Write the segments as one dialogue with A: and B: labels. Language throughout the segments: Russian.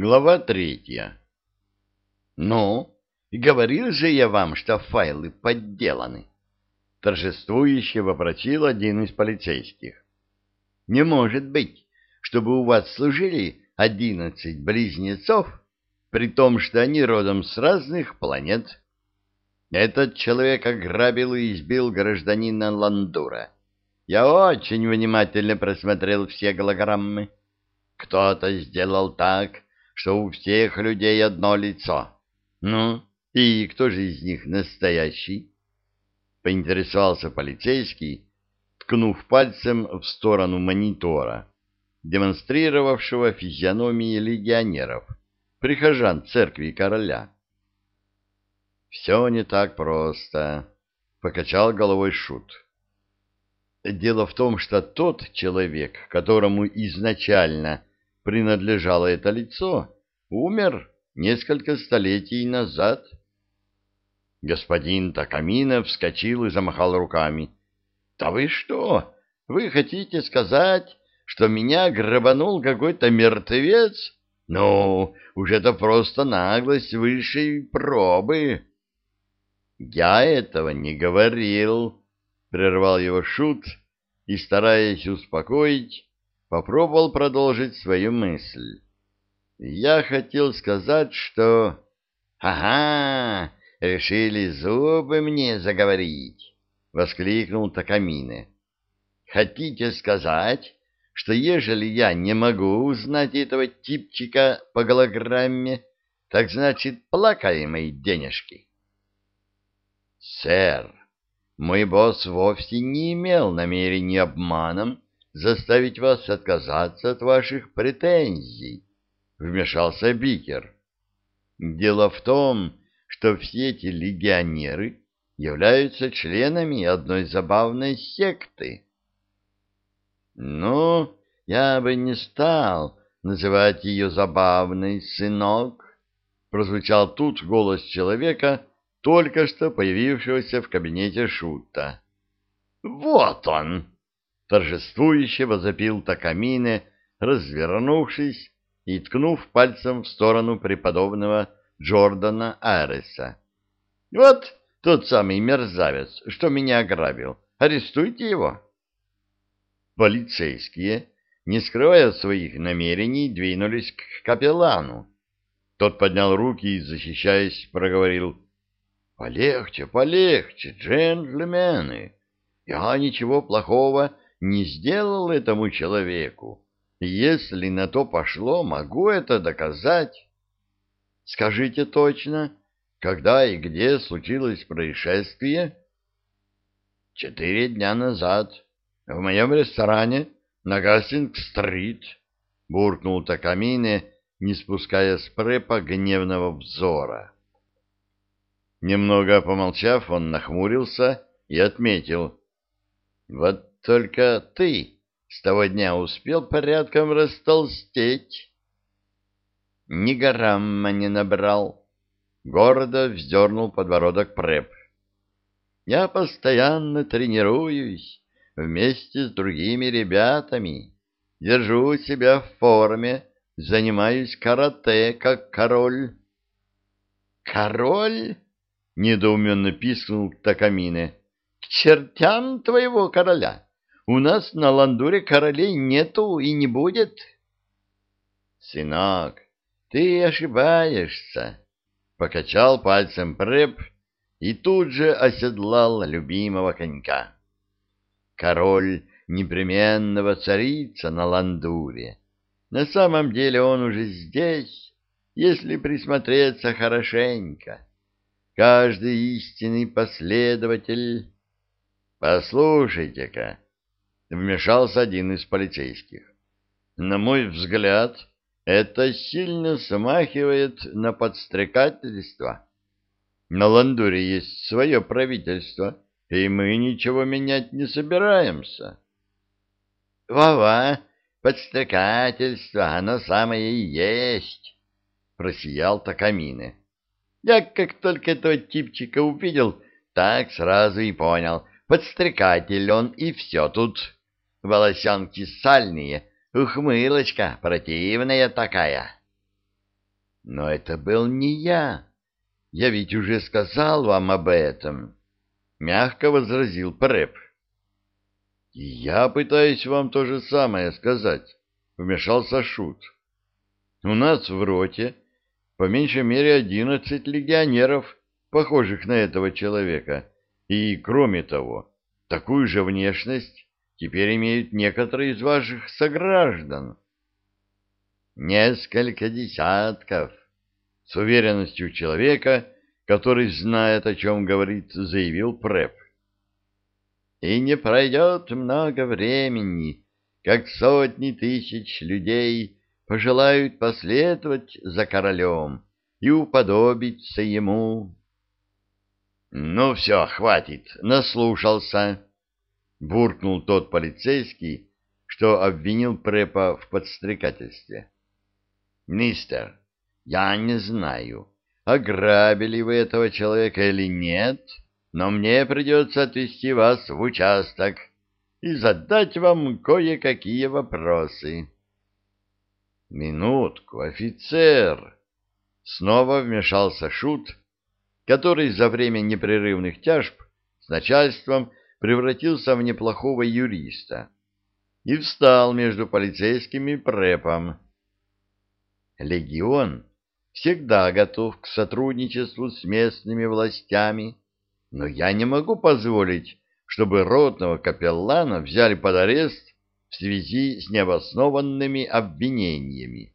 A: Глава третья. «Ну, говорил же я вам, что файлы подделаны!» Торжествующе вопросил один из полицейских. «Не может быть, чтобы у вас служили одиннадцать близнецов, при том, что они родом с разных планет. Этот человек ограбил и избил гражданина Ландура. Я очень внимательно просмотрел все голограммы. Кто-то сделал так, что у всех людей одно лицо. Ну, и кто же из них настоящий? Поинтересовался полицейский, ткнув пальцем в сторону монитора, демонстрировавшего физиономии легионеров, прихожан церкви короля. «Все не так просто», — покачал головой Шут. Дело в том, что тот человек, которому изначально принадлежало это лицо, умер несколько столетий назад. Господин Такамина вскочил и замахал руками. — Да вы что? Вы хотите сказать, что меня грабанул какой-то мертвец? Ну, уж это просто наглость высшей пробы. — Я этого не говорил, — прервал его Шут и, стараясь успокоить, попробовал продолжить свою мысль. Я хотел сказать, что... «Ага, решили зубы мне заговорить!» — воскликнул Такамине. «Хотите сказать, что ежели я не могу узнать этого типчика по голограмме, так значит, плакаем мои денежки?» «Сэр, мой босс вовсе не имел намерения обманом заставить вас отказаться от ваших претензий, — вмешался Бикер. Дело в том, что все эти легионеры являются членами одной забавной секты. Ну, я бы не стал называть ее забавной, сынок, — прозвучал тут голос человека, только что появившегося в кабинете Шута. — Вот он! торжествующе возопил Такамине, развернувшись и ткнув пальцем в сторону преподобного Джордана Ареса. — Вот тот самый мерзавец, что меня ограбил. Арестуйте его. Полицейские, не скрывая своих намерений, двинулись к капеллану. Тот поднял руки и, защищаясь, проговорил. — Полегче, полегче, джентльмены. Я ничего плохого не сделал этому человеку. Если на то пошло, могу это доказать. Скажите точно, когда и где случилось происшествие? Четыре дня назад, в моем ресторане на Гастинг-стрит, буркнул Такамине, не спуская с препа гневного взора. Немного помолчав, он нахмурился и отметил. Вот только ты с того дня успел порядком растолстеть. Ни грамма не набрал. Гордо вздернул подбородок Преп. Я постоянно тренируюсь вместе с другими ребятами. Держу себя в форме, занимаюсь карате, как король. «Король?» — недоуменно пискнул Такамине. «К чертям твоего короля!» У нас на Ландуре королей нету и не будет. Сынок, ты ошибаешься, покачал пальцем Преп и тут же оседлал любимого конька. Король непременного царица на Ландуре. На самом деле он уже здесь, если присмотреться хорошенько. Каждый истинный последователь... Послушайте-ка, вмешался один из полицейских. На мой взгляд, это сильно смахивает на подстрекательство. На Ландуре есть свое правительство, и мы ничего менять не собираемся. Вова, подстрекательство, оно самое и есть, просиял Такамины. Я как только этого типчика увидел, так сразу и понял, подстрекатель он, и все тут волосенки сальные, ухмылочка противная такая. Но это был не я. Я ведь уже сказал вам об этом. Мягко возразил Преп. Я пытаюсь вам то же самое сказать, вмешался Шут. У нас в роте по меньшей мере одиннадцать легионеров, похожих на этого человека, и, кроме того, такую же внешность теперь имеют некоторые из ваших сограждан. Несколько десятков, с уверенностью человека, который знает, о чем говорит, заявил Преп. И не пройдет много времени, как сотни тысяч людей пожелают последовать за королем и уподобиться ему. — Ну все, хватит, наслушался, — буркнул тот полицейский, что обвинил Препа в подстрекательстве. — Мистер, я не знаю, ограбили вы этого человека или нет, но мне придется отвезти вас в участок и задать вам кое-какие вопросы. Минутку, офицер! Снова вмешался Шут, который за время непрерывных тяжб с начальством превратился в неплохого юриста и встал между полицейским и препом. Легион всегда готов к сотрудничеству с местными властями, но я не могу позволить, чтобы ротного капеллана взяли под арест в связи с необоснованными обвинениями.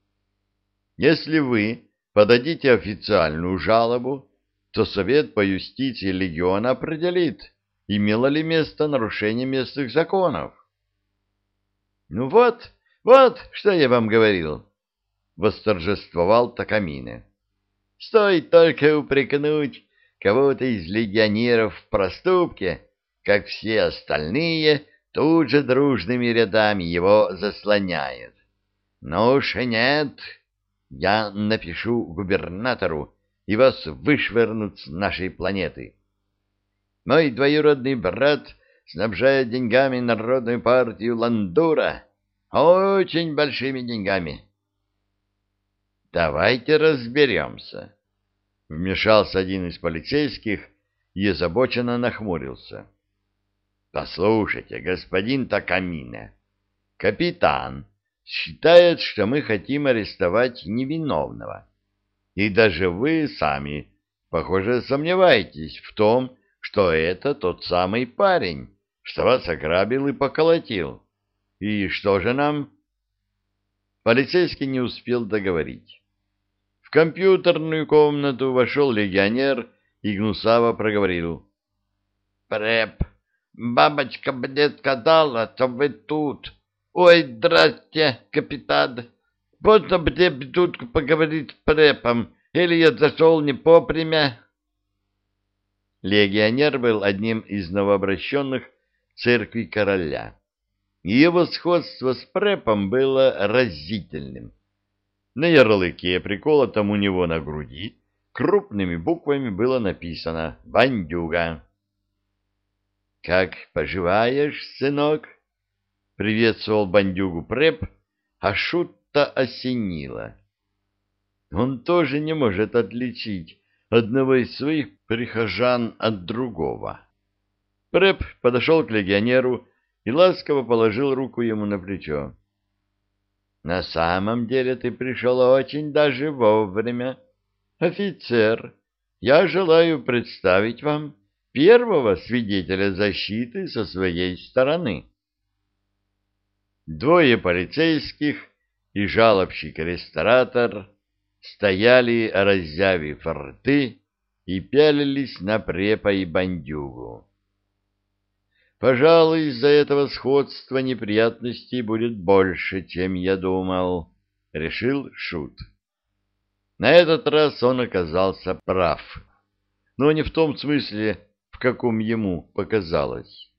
A: Если вы подадите официальную жалобу, то Совет по юстиции легиона определит, имело ли место нарушение местных законов. — Ну вот, вот, что я вам говорил, — восторжествовал Такамине. — Стоит только упрекнуть кого-то из легионеров в проступке, как все остальные тут же дружными рядами его заслоняют. Ну уж нет, я напишу губернатору, и вас вышвырнут с нашей планеты. Мой двоюродный брат снабжает деньгами народную партию Ландура, очень большими деньгами. Давайте разберемся. Вмешался один из полицейских и озабоченно нахмурился. Послушайте, господин Такамине, капитан считает, что мы хотим арестовать невиновного. И даже вы сами, похоже, сомневаетесь в том, что это тот самый парень, что вас ограбил и поколотил. И что же нам? Полицейский не успел договорить. В компьютерную комнату вошел легионер и гнусаво проговорил. «Преп, Бабочка мне сказала, что вы тут. Ой, здрасте, капитан. Можно мне тут поговорить с препом, или я зашел не попрямя? Легионер был одним из новообращенных церкви короля. Его сходство с препом было разительным. На ярлыке, приколотом у него на груди, крупными буквами было написано «Бандюга». «Как поживаешь, сынок?» — приветствовал бандюгу Преп, а шут-то осенило. Он тоже не может отличить одного из своих прихожан от другого. Преп подошел к легионеру и ласково положил руку ему на плечо. «На самом деле ты пришел очень даже вовремя. Офицер, я желаю представить вам первого свидетеля защиты со своей стороны. Двое полицейских и жалобщик-ресторатор стояли, разъявив рты, и пялились на препа и бандюгу. Пожалуй, из-за этого сходства неприятностей будет больше, чем я думал, — решил Шут. На этот раз он оказался прав, но не в том смысле, каком ему показалось.